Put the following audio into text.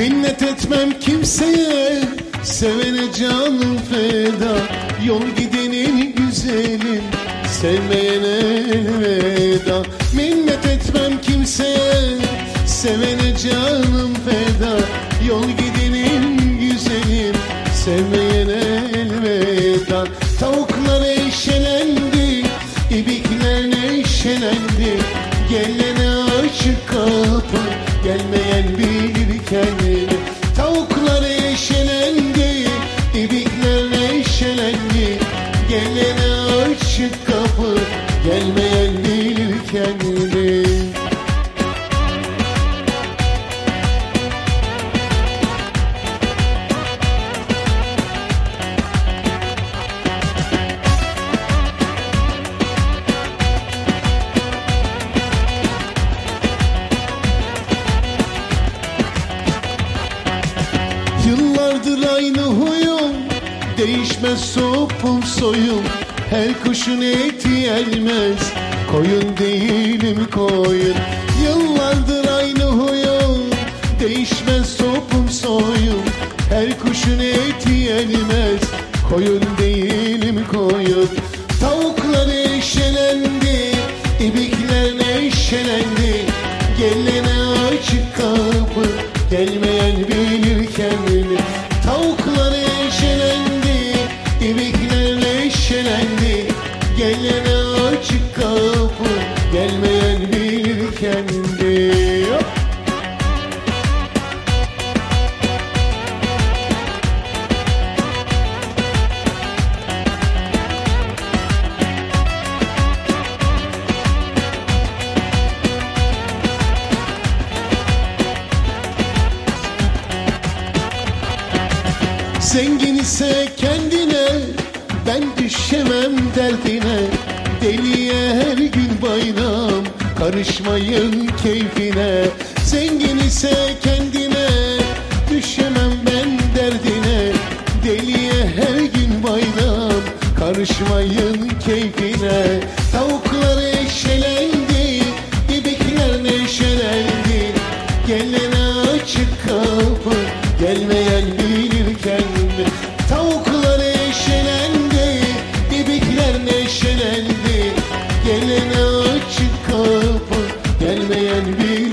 Minnet etmem kimseye Sevene canım feda. Yol gidenin güzelim Sevmeyene elveda. Minnet etmem kimseye Sevene canım feda. Yol gidenin güzelim Sevmeyene elveda. Tavuklar eşelendi İbikler neşelendi. Gelene açık kapı Gelmeyen bilir kendini Gelene açık kapı Gelmeyen bilir kendini. Yıllardır aynı huyum Değişmez sopum soyum Her kuşun eti elmez. Koyun değilim koyun Yıllardır aynı huyum. Değişmez sopum soyum Her kuşun eti elmez. Koyun Gelene açık kapı Gelmeyen bilir kendini Hop! Zengin ise kendine Ben düşemem derdine Karışmayın keyfine Zengin ise kendine. Düşemem ben derdine Deliye her gün bayram. Karışmayın keyfine Tavuklar eşelendi İbikler neşelendi. Gelene açık kapı açık kapı Gelmeyen bir